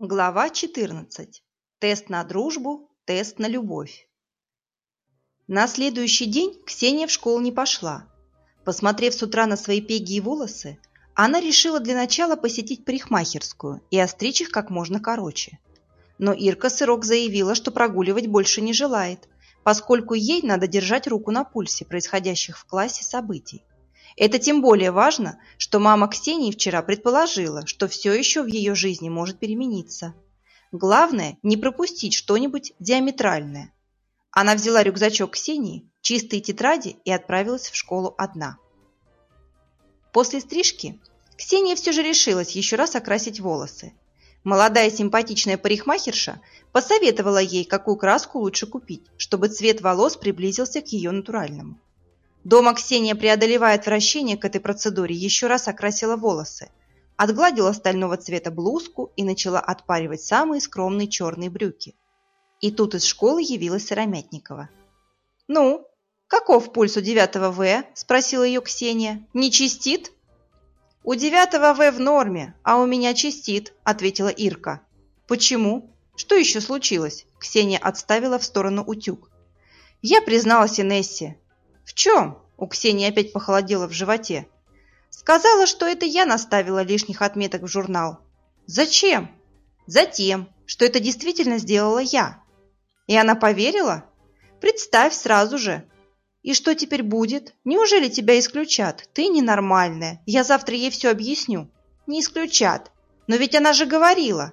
Глава 14. Тест на дружбу, тест на любовь. На следующий день Ксения в школу не пошла. Посмотрев с утра на свои пеги и волосы, она решила для начала посетить парикмахерскую и остричь их как можно короче. Но Ирка Сырок заявила, что прогуливать больше не желает, поскольку ей надо держать руку на пульсе происходящих в классе событий. Это тем более важно, что мама Ксении вчера предположила, что все еще в ее жизни может перемениться. Главное – не пропустить что-нибудь диаметральное. Она взяла рюкзачок Ксении, чистые тетради и отправилась в школу одна. После стрижки Ксения все же решилась еще раз окрасить волосы. Молодая симпатичная парикмахерша посоветовала ей, какую краску лучше купить, чтобы цвет волос приблизился к ее натуральному. Дома Ксения, преодолевая отвращение к этой процедуре, еще раз окрасила волосы, отгладила стального цвета блузку и начала отпаривать самые скромные черные брюки. И тут из школы явилась Сыромятникова. «Ну, каков пульс у девятого В?» – спросила ее Ксения. «Не чистит?» «У девятого В в норме, а у меня чистит», – ответила Ирка. «Почему? Что еще случилось?» – Ксения отставила в сторону утюг. «Я призналась Инессе. «В чем?» – у Ксении опять похолодело в животе. «Сказала, что это я наставила лишних отметок в журнал». «Зачем?» «Затем, что это действительно сделала я». «И она поверила?» «Представь сразу же». «И что теперь будет? Неужели тебя исключат? Ты ненормальная. Я завтра ей все объясню». «Не исключат. Но ведь она же говорила».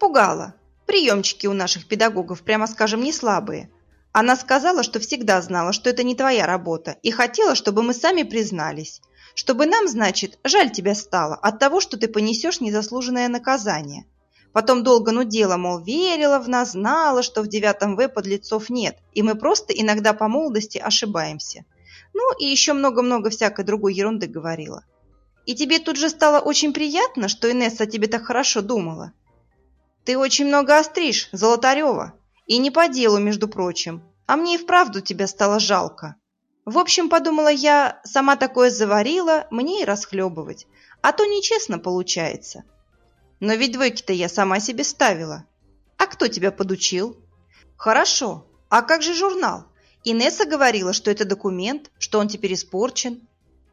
«Пугала. Приемчики у наших педагогов, прямо скажем, не слабые. Она сказала, что всегда знала, что это не твоя работа, и хотела, чтобы мы сами признались. Чтобы нам, значит, жаль тебя стало от того, что ты понесешь незаслуженное наказание. Потом долго нудела, мол, верила в нас, знала, что в девятом В подлецов нет, и мы просто иногда по молодости ошибаемся. Ну и еще много-много всякой другой ерунды говорила. И тебе тут же стало очень приятно, что Инесса о тебе так хорошо думала? Ты очень много остришь, Золотарева. И не по делу, между прочим. А мне и вправду тебя стало жалко. В общем, подумала я, сама такое заварила, мне и расхлебывать. А то нечестно получается. Но ведь двойки-то я сама себе ставила. А кто тебя подучил? Хорошо. А как же журнал? Инесса говорила, что это документ, что он теперь испорчен.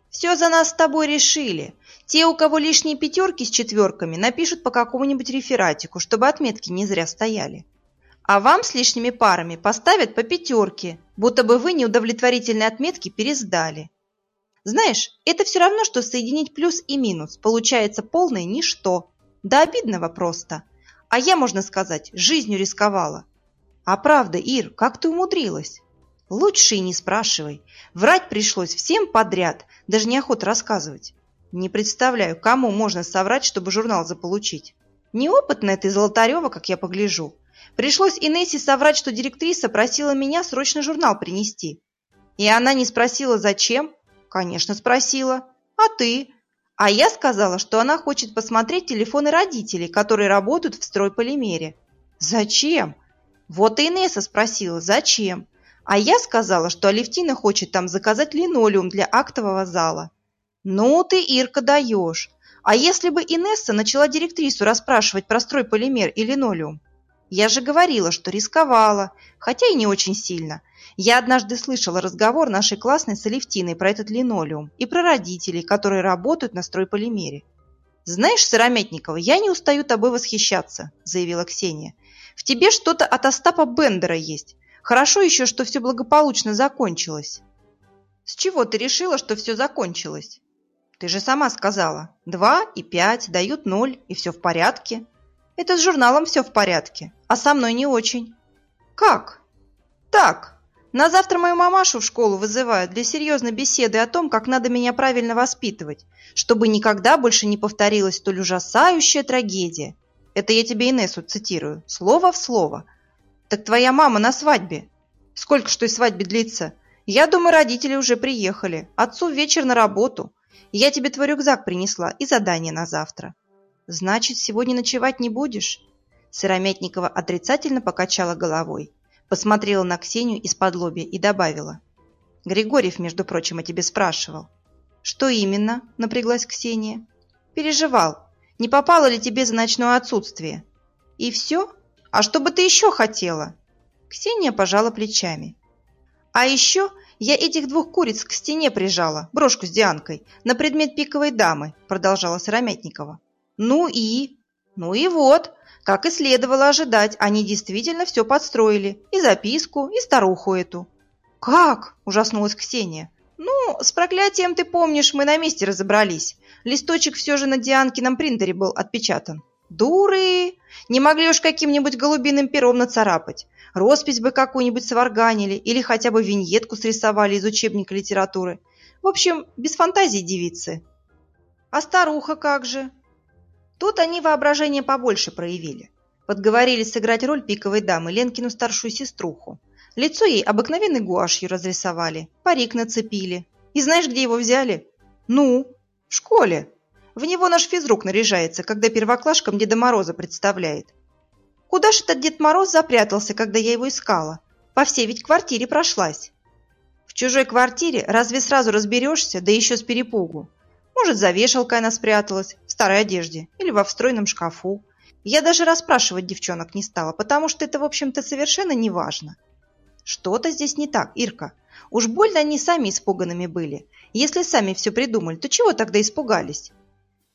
Все за нас с тобой решили. Те, у кого лишние пятерки с четверками, напишут по какому-нибудь рефератику, чтобы отметки не зря стояли а вам с лишними парами поставят по пятерке, будто бы вы неудовлетворительные отметки пересдали. Знаешь, это все равно, что соединить плюс и минус. Получается полное ничто. Да обидного просто. А я, можно сказать, жизнью рисковала. А правда, Ир, как ты умудрилась? Лучше и не спрашивай. Врать пришлось всем подряд, даже неохота рассказывать. Не представляю, кому можно соврать, чтобы журнал заполучить. Неопытная ты, Золотарева, как я погляжу. Пришлось Инессе соврать, что директриса просила меня срочно журнал принести. И она не спросила, зачем? Конечно, спросила. А ты? А я сказала, что она хочет посмотреть телефоны родителей, которые работают в стройполимере. Зачем? Вот и Инесса спросила, зачем? А я сказала, что Алевтина хочет там заказать линолеум для актового зала. Ну ты, Ирка, даешь. А если бы Инесса начала директрису расспрашивать про стройполимер и линолеум? Я же говорила, что рисковала, хотя и не очень сильно. Я однажды слышала разговор нашей классной с Алевтиной про этот линолеум и про родителей, которые работают на стройполимере. «Знаешь, Сыромятникова, я не устаю тобой восхищаться», – заявила Ксения. «В тебе что-то от Остапа Бендера есть. Хорошо еще, что все благополучно закончилось». «С чего ты решила, что все закончилось?» «Ты же сама сказала. Два и пять дают ноль, и все в порядке». Это с журналом все в порядке, а со мной не очень. Как? Так. На завтра мою мамашу в школу вызывают для серьезной беседы о том, как надо меня правильно воспитывать, чтобы никогда больше не повторилась столь ужасающая трагедия. Это я тебе Инессу цитирую, слово в слово. Так твоя мама на свадьбе. Сколько ж той свадьбе длится? Я думаю, родители уже приехали. Отцу вечер на работу. Я тебе твой рюкзак принесла и задание на завтра. «Значит, сегодня ночевать не будешь?» Сыромятникова отрицательно покачала головой, посмотрела на Ксению из-под лоби и добавила. «Григорьев, между прочим, о тебе спрашивал». «Что именно?» – напряглась Ксения. «Переживал. Не попало ли тебе за ночное отсутствие?» И все? А что бы ты еще хотела? Ксения пожала плечами. А еще я этих двух куриц к стене прижала, брошку с Дианкой, на предмет пиковой дамы, продолжала Сыромятникова. Ну и? Ну и вот, как и следовало ожидать, они действительно все подстроили. И записку, и старуху эту. «Как?» – ужаснулась Ксения. «Ну, с проклятием, ты помнишь, мы на месте разобрались. Листочек все же на Дианкином принтере был отпечатан». «Дуры! Не могли уж каким-нибудь голубиным пером нацарапать. Роспись бы какую-нибудь сварганили или хотя бы виньетку срисовали из учебника литературы. В общем, без фантазии девицы». «А старуха как же?» Тут они воображение побольше проявили. Подговорили сыграть роль пиковой дамы Ленкину старшую сеструху. Лицо ей обыкновенной гуашью разрисовали, парик нацепили. И знаешь, где его взяли? Ну, в школе. В него наш физрук наряжается, когда первоклашкам Деда Мороза представляет. Куда ж этот Дед Мороз запрятался, когда я его искала? По всей ведь квартире прошлась. В чужой квартире разве сразу разберешься, да еще с перепугу? Может, за вешалкой она спряталась, в старой одежде или во встроенном шкафу. Я даже расспрашивать девчонок не стала, потому что это, в общем-то, совершенно не важно. Что-то здесь не так, Ирка. Уж больно они сами испуганными были. Если сами все придумали, то чего тогда испугались?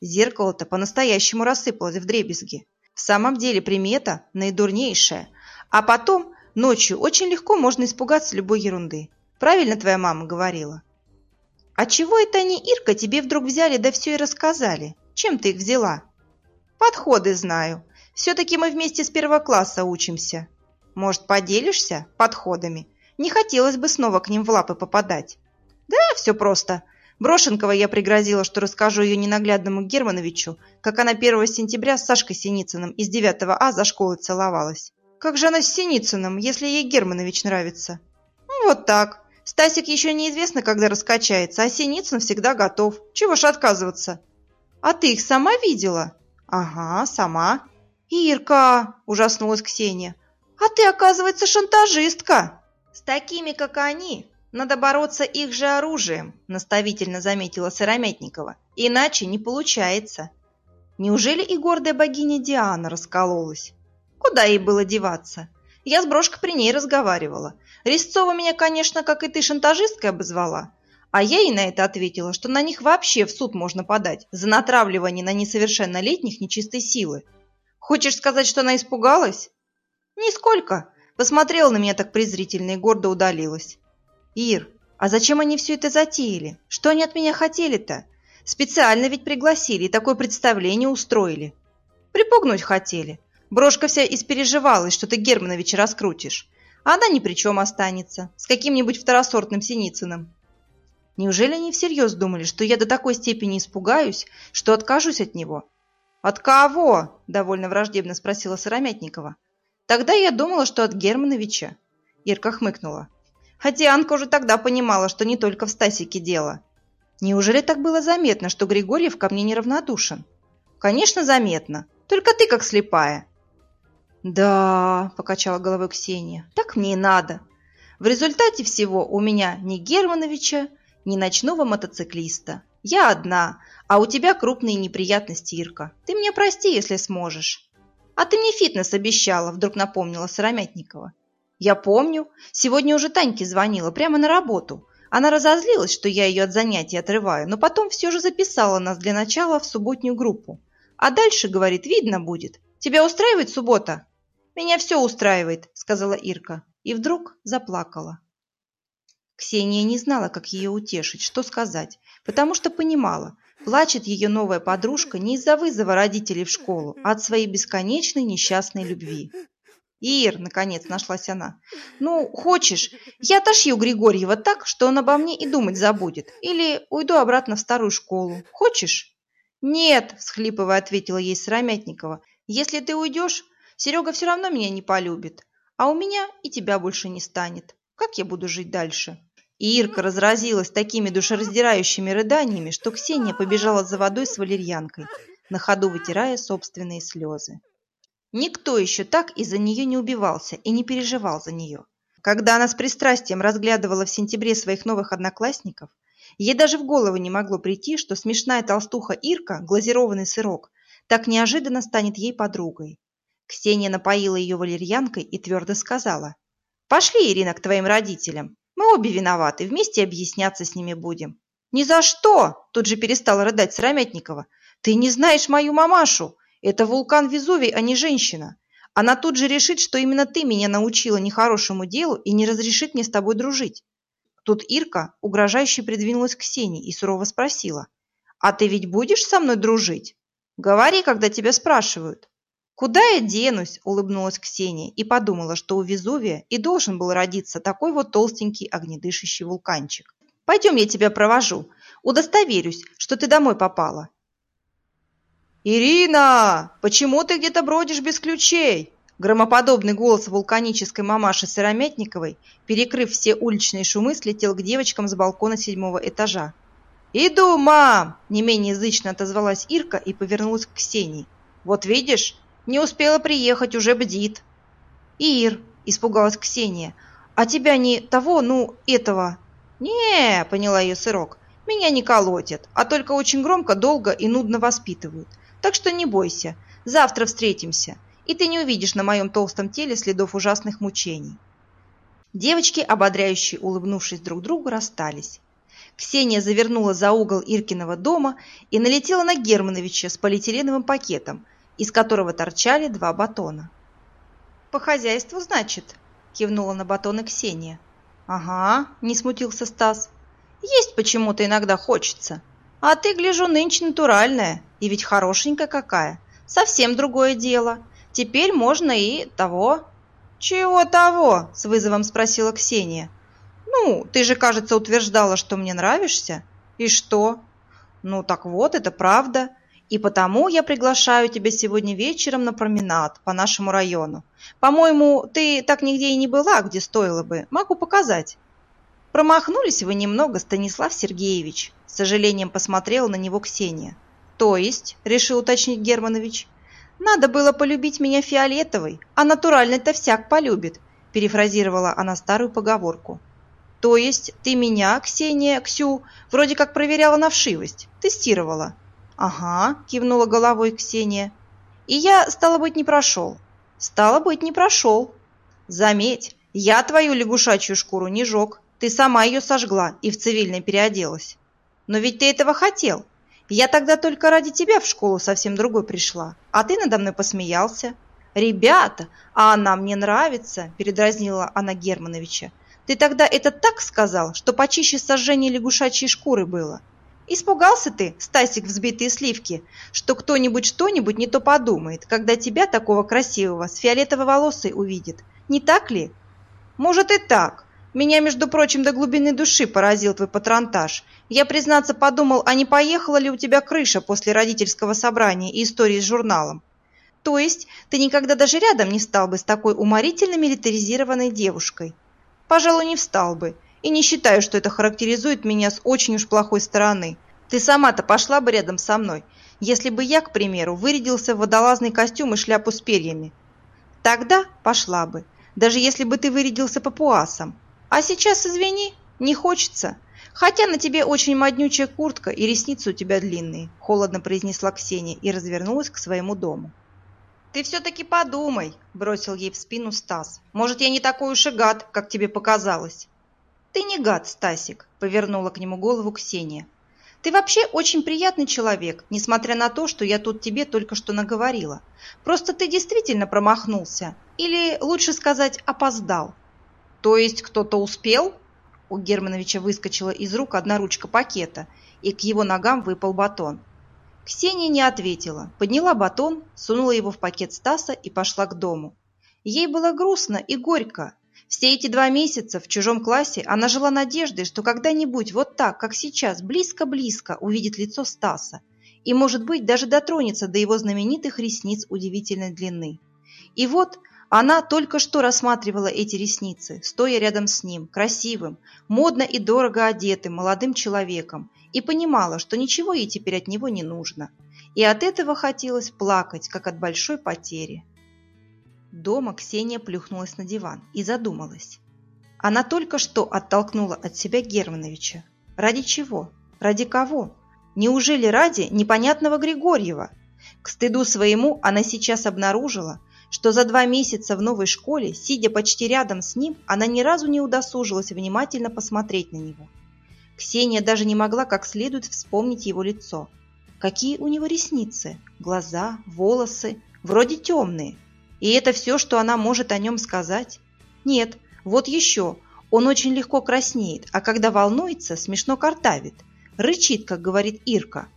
Зеркало-то по-настоящему рассыпалось в дребезги. В самом деле примета наидурнейшая. А потом, ночью, очень легко можно испугаться любой ерунды. Правильно твоя мама говорила? «А чего это они, Ирка, тебе вдруг взяли да все и рассказали? Чем ты их взяла?» «Подходы знаю. Все-таки мы вместе с первого класса учимся. Может, поделишься подходами? Не хотелось бы снова к ним в лапы попадать». «Да, все просто. Брошенкова я пригрозила, что расскажу ее ненаглядному Германовичу, как она 1 сентября с Сашкой Синицыным из 9 А за школой целовалась. Как же она с Синицыным, если ей Германович нравится?» «Ну, «Вот так. Стасик еще неизвестно, когда раскачается, а Синицын всегда готов. Чего ж отказываться? А ты их сама видела? Ага, сама. Ирка, ужаснулась Ксения. А ты, оказывается, шантажистка. С такими, как они, надо бороться их же оружием, наставительно заметила Сыромятникова. Иначе не получается. Неужели и гордая богиня Диана раскололась? Куда ей было деваться? Я с брошкой при ней разговаривала. Резцова меня, конечно, как и ты, шантажисткой обозвала. А я ей на это ответила, что на них вообще в суд можно подать за натравливание на несовершеннолетних нечистой силы. Хочешь сказать, что она испугалась? Нисколько. Посмотрела на меня так презрительно и гордо удалилась. Ир, а зачем они все это затеяли? Что они от меня хотели-то? Специально ведь пригласили и такое представление устроили. Припугнуть хотели. Брошка вся испереживалась, что ты Германовича раскрутишь. А она ни при чем останется, с каким-нибудь второсортным Синицыным. Неужели они всерьез думали, что я до такой степени испугаюсь, что откажусь от него? «От кого?» – довольно враждебно спросила Сыромятникова. «Тогда я думала, что от Германовича». Ирка хмыкнула. Хотя Анка уже тогда понимала, что не только в Стасике дело. Неужели так было заметно, что Григорьев ко мне неравнодушен? Конечно, заметно. Только ты как слепая. «Да», – покачала головой Ксения, – «так мне и надо. В результате всего у меня ни Германовича, ни ночного мотоциклиста. Я одна, а у тебя крупные неприятности, Ирка. Ты меня прости, если сможешь». «А ты мне фитнес обещала», – вдруг напомнила Сыромятникова. «Я помню. Сегодня уже Таньке звонила, прямо на работу. Она разозлилась, что я ее от занятий отрываю, но потом все же записала нас для начала в субботнюю группу. А дальше, говорит, видно будет. Тебя устраивает суббота?» «Меня все устраивает», — сказала Ирка. И вдруг заплакала. Ксения не знала, как ее утешить, что сказать, потому что понимала, плачет ее новая подружка не из-за вызова родителей в школу, а от своей бесконечной несчастной любви. «Ир», — наконец нашлась она, — «ну, хочешь, я отошью Григорьева так, что он обо мне и думать забудет, или уйду обратно в старую школу. Хочешь?» «Нет», — всхлипывая ответила ей Сыромятникова, — «если ты уйдешь, Серега все равно меня не полюбит, а у меня и тебя больше не станет. Как я буду жить дальше?» И Ирка разразилась такими душераздирающими рыданиями, что Ксения побежала за водой с валерьянкой, на ходу вытирая собственные слезы. Никто еще так из-за нее не убивался и не переживал за нее. Когда она с пристрастием разглядывала в сентябре своих новых одноклассников, ей даже в голову не могло прийти, что смешная толстуха Ирка, глазированный сырок, так неожиданно станет ей подругой. Ксения напоила ее валерьянкой и твердо сказала. «Пошли, Ирина, к твоим родителям. Мы обе виноваты, вместе объясняться с ними будем». «Ни за что!» – тут же перестала рыдать Сыромятникова. «Ты не знаешь мою мамашу. Это вулкан Везувий, а не женщина. Она тут же решит, что именно ты меня научила нехорошему делу и не разрешит мне с тобой дружить». Тут Ирка угрожающе придвинулась к Ксении и сурово спросила. «А ты ведь будешь со мной дружить? Говори, когда тебя спрашивают». «Куда я денусь?» – улыбнулась Ксения и подумала, что у Везувия и должен был родиться такой вот толстенький огнедышащий вулканчик. «Пойдем, я тебя провожу. Удостоверюсь, что ты домой попала». «Ирина, почему ты где-то бродишь без ключей?» Громоподобный голос вулканической мамаши Сыромятниковой, перекрыв все уличные шумы, слетел к девочкам с балкона седьмого этажа. «Иду, мам!» – не менее язычно отозвалась Ирка и повернулась к Ксении. «Вот видишь, не успела приехать, уже бдит. Ир, испугалась Ксения, а тебя не того, ну, этого? Не, поняла ее сырок, меня не колотят, а только очень громко, долго и нудно воспитывают. Так что не бойся, завтра встретимся, и ты не увидишь на моем толстом теле следов ужасных мучений. Девочки, ободряющие улыбнувшись друг другу, расстались. Ксения завернула за угол Иркиного дома и налетела на Германовича с полиэтиленовым пакетом – из которого торчали два батона. «По хозяйству, значит?» – кивнула на батоны Ксения. «Ага», – не смутился Стас. «Есть почему-то иногда хочется. А ты, гляжу, нынче натуральная, и ведь хорошенькая какая. Совсем другое дело. Теперь можно и того». «Чего того?» – с вызовом спросила Ксения. «Ну, ты же, кажется, утверждала, что мне нравишься. И что?» «Ну, так вот, это правда. И потому я приглашаю тебя сегодня вечером на променад по нашему району. По-моему, ты так нигде и не была, где стоило бы. Могу показать. Промахнулись вы немного, Станислав Сергеевич. С сожалением посмотрела на него Ксения. То есть, решил уточнить Германович, надо было полюбить меня фиолетовой, а натуральный-то всяк полюбит, перефразировала она старую поговорку. То есть ты меня, Ксения, Ксю, вроде как проверяла на вшивость, тестировала. «Ага», – кивнула головой Ксения. «И я, стало быть, не прошел». «Стало быть, не прошел». «Заметь, я твою лягушачью шкуру не жег. Ты сама ее сожгла и в цивильной переоделась. Но ведь ты этого хотел. Я тогда только ради тебя в школу совсем другой пришла, а ты надо мной посмеялся». «Ребята, а она мне нравится», – передразнила она Германовича. «Ты тогда это так сказал, что почище сожжения лягушачьей шкуры было. Испугался ты, Стасик взбитые сливки, что кто-нибудь что-нибудь не то подумает, когда тебя, такого красивого, с фиолетовой волосой увидит. Не так ли? Может и так. Меня, между прочим, до глубины души поразил твой патронтаж. Я, признаться, подумал, а не поехала ли у тебя крыша после родительского собрания и истории с журналом? То есть ты никогда даже рядом не стал бы с такой уморительно милитаризированной девушкой? Пожалуй, не встал бы и не считаю, что это характеризует меня с очень уж плохой стороны. Ты сама-то пошла бы рядом со мной, если бы я, к примеру, вырядился в водолазный костюм и шляпу с перьями. Тогда пошла бы, даже если бы ты вырядился папуасом. А сейчас, извини, не хочется. Хотя на тебе очень моднючая куртка и ресницы у тебя длинные, холодно произнесла Ксения и развернулась к своему дому. «Ты все-таки подумай», – бросил ей в спину Стас. «Может, я не такой уж и гад, как тебе показалось». «Ты не гад, Стасик», – повернула к нему голову Ксения. «Ты вообще очень приятный человек, несмотря на то, что я тут тебе только что наговорила. Просто ты действительно промахнулся. Или, лучше сказать, опоздал». «То есть кто-то успел?» У Германовича выскочила из рук одна ручка пакета, и к его ногам выпал батон. Ксения не ответила, подняла батон, сунула его в пакет Стаса и пошла к дому. Ей было грустно и горько, все эти два месяца в чужом классе она жила надеждой, что когда-нибудь вот так, как сейчас, близко-близко увидит лицо Стаса и, может быть, даже дотронется до его знаменитых ресниц удивительной длины. И вот она только что рассматривала эти ресницы, стоя рядом с ним, красивым, модно и дорого одетым молодым человеком, и понимала, что ничего ей теперь от него не нужно. И от этого хотелось плакать, как от большой потери. Дома Ксения плюхнулась на диван и задумалась. Она только что оттолкнула от себя Германовича. Ради чего? Ради кого? Неужели ради непонятного Григорьева? К стыду своему она сейчас обнаружила, что за два месяца в новой школе, сидя почти рядом с ним, она ни разу не удосужилась внимательно посмотреть на него. Ксения даже не могла как следует вспомнить его лицо. Какие у него ресницы, глаза, волосы, вроде темные. И это все, что она может о нем сказать? Нет, вот еще, он очень легко краснеет, а когда волнуется, смешно картавит. Рычит, как говорит Ирка.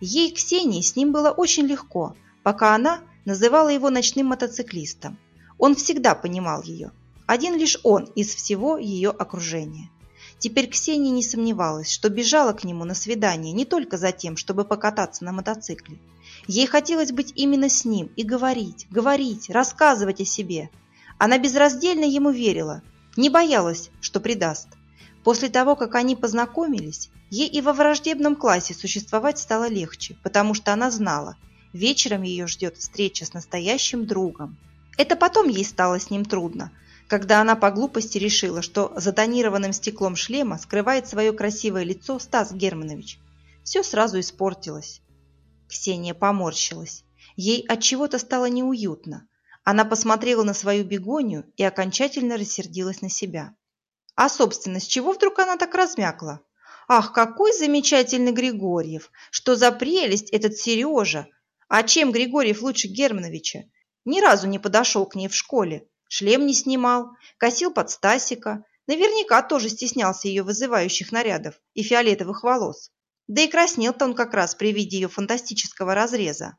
Ей, Ксении, с ним было очень легко, пока она называла его ночным мотоциклистом. Он всегда понимал ее. Один лишь он из всего ее окружения. Теперь Ксения не сомневалась, что бежала к нему на свидание не только за тем, чтобы покататься на мотоцикле. Ей хотелось быть именно с ним и говорить, говорить, рассказывать о себе. Она безраздельно ему верила, не боялась, что предаст. После того, как они познакомились, ей и во враждебном классе существовать стало легче, потому что она знала, вечером ее ждет встреча с настоящим другом. Это потом ей стало с ним трудно, когда она по глупости решила, что за тонированным стеклом шлема скрывает свое красивое лицо Стас Германович. Все сразу испортилось. Ксения поморщилась. Ей от чего-то стало неуютно. Она посмотрела на свою бегонию и окончательно рассердилась на себя. А, собственно, с чего вдруг она так размякла? Ах, какой замечательный Григорьев! Что за прелесть этот Сережа! А чем Григорьев лучше Германовича? Ни разу не подошел к ней в школе. Шлем не снимал, косил под Стасика. Наверняка тоже стеснялся ее вызывающих нарядов и фиолетовых волос. Да и краснел-то он как раз при виде ее фантастического разреза.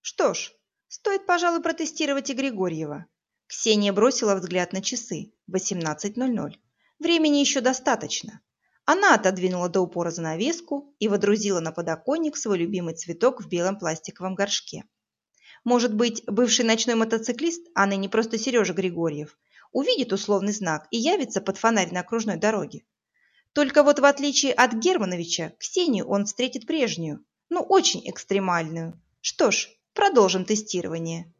Что ж, стоит, пожалуй, протестировать и Григорьева. Ксения бросила взгляд на часы. 18.00. Времени еще достаточно. Она отодвинула до упора занавеску и водрузила на подоконник свой любимый цветок в белом пластиковом горшке. Может быть, бывший ночной мотоциклист, а ныне просто Сережа Григорьев, увидит условный знак и явится под фонарь на окружной дороге. Только вот в отличие от Германовича, Ксению он встретит прежнюю, ну очень экстремальную. Что ж, продолжим тестирование.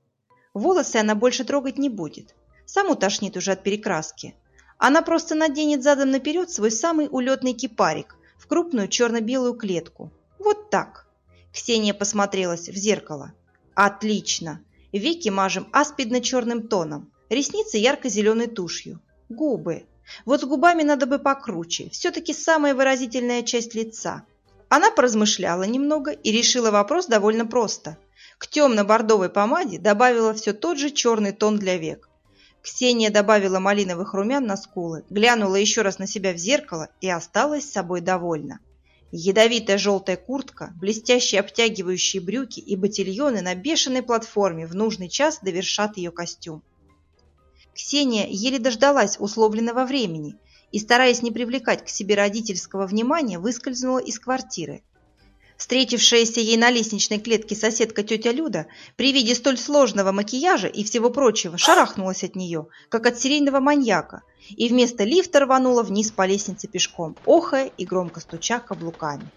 Волосы она больше трогать не будет. Саму тошнит уже от перекраски. Она просто наденет задом наперед свой самый улетный кипарик в крупную черно-белую клетку. Вот так. Ксения посмотрелась в зеркало. Отлично. Веки мажем аспидно-черным тоном. Ресницы ярко-зеленой тушью. Губы. Вот с губами надо бы покруче, все-таки самая выразительная часть лица. Она поразмышляла немного и решила вопрос довольно просто. К темно-бордовой помаде добавила все тот же черный тон для век. Ксения добавила малиновых румян на скулы, глянула еще раз на себя в зеркало и осталась собой довольна. Ядовитая желтая куртка, блестящие обтягивающие брюки и ботильоны на бешеной платформе в нужный час довершат ее костюм. Ксения еле дождалась условленного времени и, стараясь не привлекать к себе родительского внимания, выскользнула из квартиры. Встретившаяся ей на лестничной клетке соседка тетя Люда при виде столь сложного макияжа и всего прочего шарахнулась от нее, как от серийного маньяка, и вместо лифта рванула вниз по лестнице пешком, охая и громко стуча каблуками.